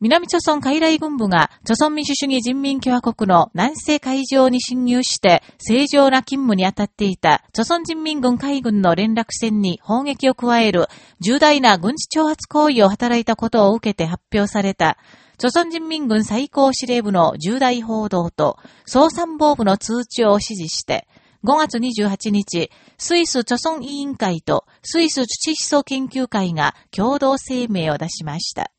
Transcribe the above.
南朝村海来軍部が、朝村民主主義人民共和国の南西海上に侵入して、正常な勤務に当たっていた、朝村人民軍海軍の連絡船に砲撃を加える、重大な軍事挑発行為を働いたことを受けて発表された、朝村人民軍最高司令部の重大報道と、総参謀部の通知を指示して、5月28日、スイス朝村委員会とスイス土思想研究会が共同声明を出しました。